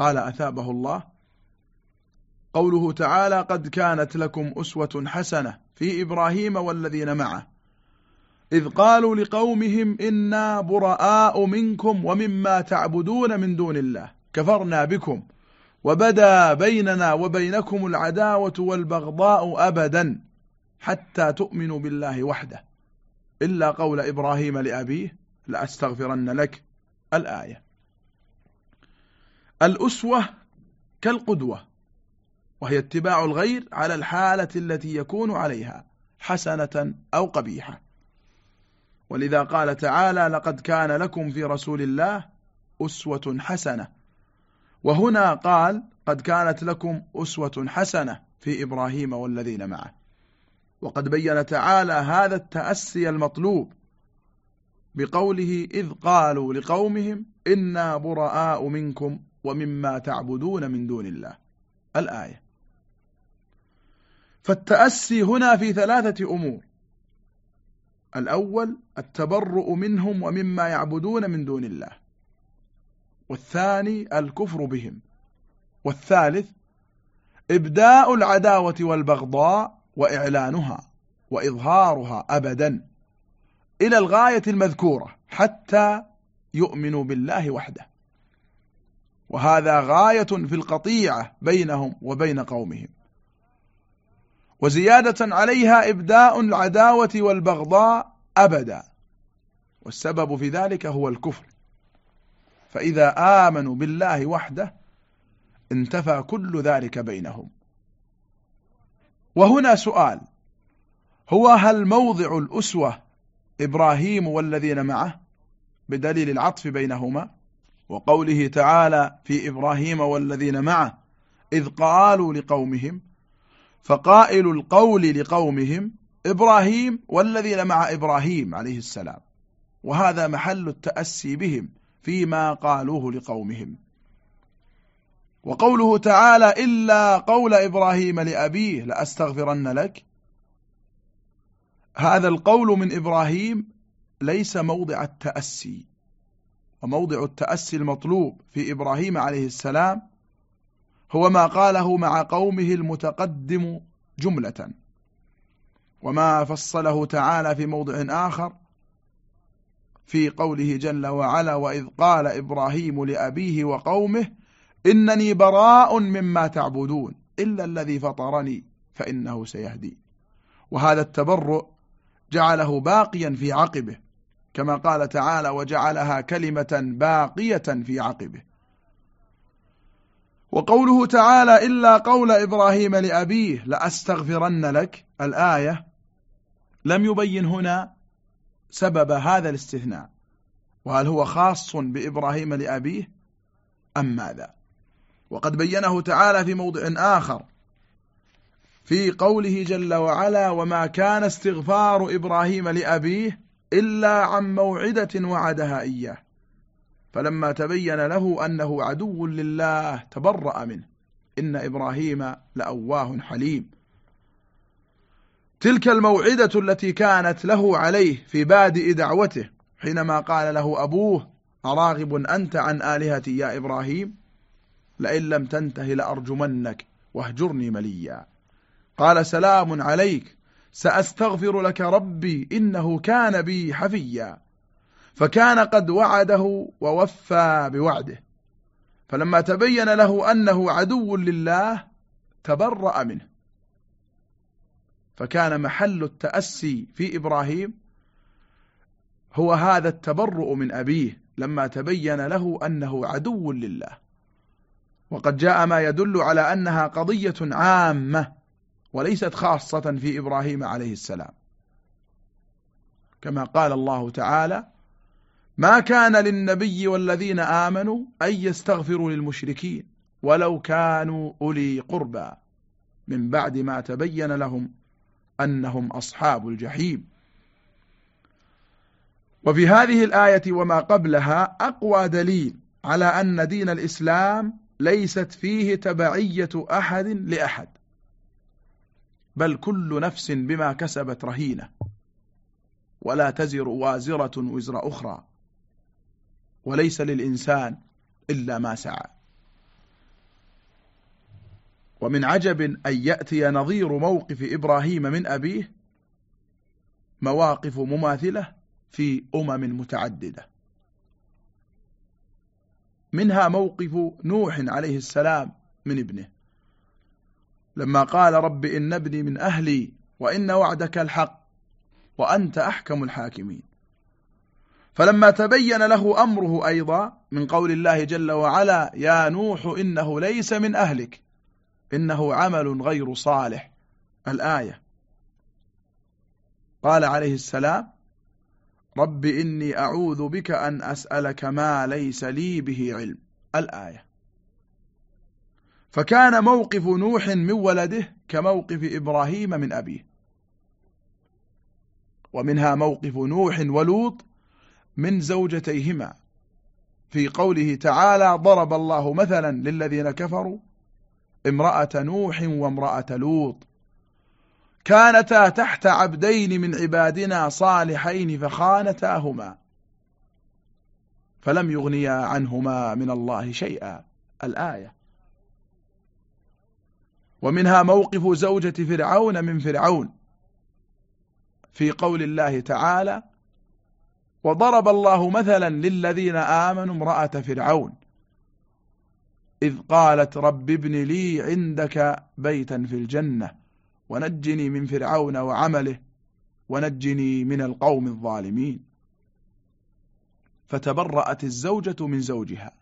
قال أثابه الله. قوله تعالى قد كانت لكم أسوة حسنة في إبراهيم والذين معه. إذ قالوا لقومهم إنا براء منكم ومما تعبدون من دون الله. كفرنا بكم. وبدا بيننا وبينكم العداوة والبغضاء أبدا حتى تؤمنوا بالله وحده. إلا قول إبراهيم لأبيه لأستغفرن لك. الآية. الأسوة كالقدوة وهي اتباع الغير على الحالة التي يكون عليها حسنة أو قبيحة. ولذا قال تعالى لقد كان لكم في رسول الله أسوة حسنة وهنا قال قد كانت لكم أسوة حسنة في إبراهيم والذين معه وقد بين تعالى هذا التأسي المطلوب بقوله إذ قالوا لقومهم إنا براء منكم ومما تعبدون من دون الله. الآية. فالتأسي هنا في ثلاثة أمور. الأول التبرؤ منهم ومما يعبدون من دون الله. والثاني الكفر بهم. والثالث إبداء العداوة والبغضاء وإعلانها وإظهارها أبدا إلى الغاية المذكورة حتى يؤمنوا بالله وحده. وهذا غاية في القطيعة بينهم وبين قومهم. وزيادة عليها إبداء العداوة والبغضاء أبدا. والسبب في ذلك هو الكفر. فإذا آمنوا بالله وحده انتفى كل ذلك بينهم. وهنا سؤال هو هل موضع الأسوة إبراهيم والذين معه بدليل العطف بينهما؟ وقوله تعالى في إبراهيم والذين معه إذ قالوا لقومهم فقائل القول لقومهم إبراهيم والذين مع إبراهيم عليه السلام. وهذا محل التأسي بهم فيما قالوه لقومهم. وقوله تعالى إلا قول إبراهيم لأبيه لأستغفرن لك. هذا القول من إبراهيم ليس موضع التأسي. وموضع التأسي المطلوب في إبراهيم عليه السلام هو ما قاله مع قومه المتقدم جملة. وما فصله تعالى في موضع آخر في قوله جل وعلا وإذ قال إبراهيم لأبيه وقومه إنني براء مما تعبدون إلا الذي فطرني فإنه سيهدي. وهذا التبرؤ جعله باقيا في عقبه. كما قال تعالى وجعلها كلمة باقية في عقبه. وقوله تعالى إلا قول إبراهيم لأبيه لأستغفرن لك الآية لم يبين هنا سبب هذا الاستثناء. وهل هو خاص بإبراهيم لأبيه أم ماذا؟ وقد بينه تعالى في موضع آخر في قوله جل وعلا وما كان استغفار إبراهيم لأبيه إلا عن موعدة وعدها إياه. فلما تبين له أنه عدو لله تبرأ منه. إن إبراهيم لأواه حليم. تلك الموعدة التي كانت له عليه في بادئ دعوته حينما قال له أبوه أراغب أنت عن آلهتي يا إبراهيم؟ لئن لم تنته لأرجمنك واهجرني مليا. قال سلام عليك. سأستغفر لك ربي إنه كان بي حفيا. فكان قد وعده ووفى بوعده. فلما تبين له أنه عدو لله تبرأ منه. فكان محل التأسي في إبراهيم هو هذا التبرؤ من أبيه لما تبين له أنه عدو لله. وقد جاء ما يدل على أنها قضية عامة. وليست خاصة في إبراهيم عليه السلام. كما قال الله تعالى ما كان للنبي والذين آمنوا أن يستغفروا للمشركين ولو كانوا أولي قربى. من بعد ما تبين لهم أنهم أصحاب الجحيم. وفي هذه الآية وما قبلها أقوى دليل على أن دين الإسلام ليست فيه تبعية أحد لأحد. بل كل نفس بما كسبت رهينة ولا تزر وازرة وزر أخرى وليس للإنسان إلا ما سعى. ومن عجب أن يأتي نظير موقف إبراهيم من أبيه مواقف مماثلة في أمم متعددة. منها موقف نوح عليه السلام من ابنه. لما قال رب إن ابني من أهلي وإن وعدك الحق وأنت أحكم الحاكمين. فلما تبين له أمره أيضا من قول الله جل وعلا يا نوح إنه ليس من أهلك إنه عمل غير صالح. الآية. قال عليه السلام رب إني أعوذ بك أن أسألك ما ليس لي به علم. الآية. فكان موقف نوح من ولده كموقف إبراهيم من أبيه. ومنها موقف نوح ولوط من زوجتيهما. في قوله تعالى ضرب الله مثلا للذين كفروا امرأة نوح وامرأة لوط. كانتا تحت عبدين من عبادنا صالحين فخانتاهما. فلم يغنيا عنهما من الله شيئا. الآية. ومنها موقف زوجة فرعون من فرعون في قول الله تعالى وضرب الله مثلا للذين آمنوا امرأة فرعون إذ قالت رب ابن لي عندك بيتا في الجنة ونجني من فرعون وعمله ونجني من القوم الظالمين. فتبرأت الزوجة من زوجها.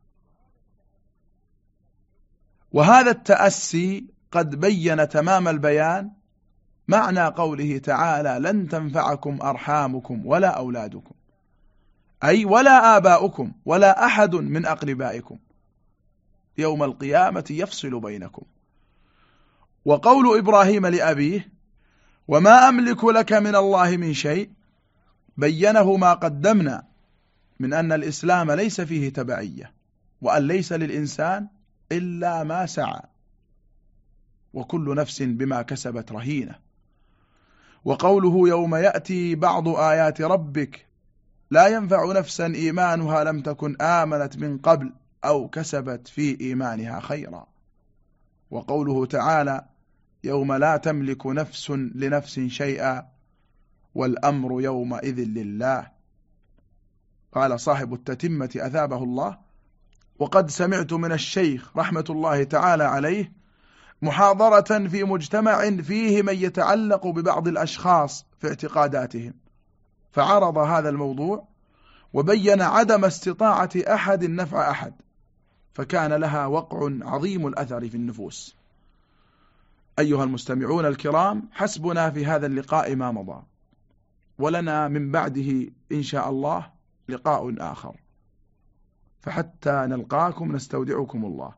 وهذا التأسي قد بين تمام البيان معنى قوله تعالى لن تنفعكم أرحامكم ولا أولادكم. أي ولا آباؤكم ولا أحد من أقربائكم. يوم القيامة يفصل بينكم. وقول إبراهيم لأبيه وما أملك لك من الله من شيء. بينه ما قدمنا من أن الإسلام ليس فيه تبعية وأن ليس للإنسان إلا ما سعى. وكل نفس بما كسبت رهينة. وقوله يوم يأتي بعض آيات ربك لا ينفع نفسا إيمانها لم تكن آمنت من قبل أو كسبت في إيمانها خيرا. وقوله تعالى يوم لا تملك نفس لنفس شيئا والأمر يومئذ لله. قال صاحب التتمة أثابه الله وقد سمعت من الشيخ رحمة الله تعالى عليه محاضرة في مجتمع فيه من يتعلق ببعض الأشخاص في اعتقاداتهم. فعرض هذا الموضوع وبين عدم استطاعة أحد نفع أحد فكان لها وقع عظيم الأثر في النفوس. أيها المستمعون الكرام حسبنا في هذا اللقاء ما مضى. ولنا من بعده إن شاء الله لقاء آخر. فحتى نلقاكم نستودعكم الله.